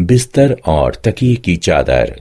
बिस्तर और तकिए की चादर।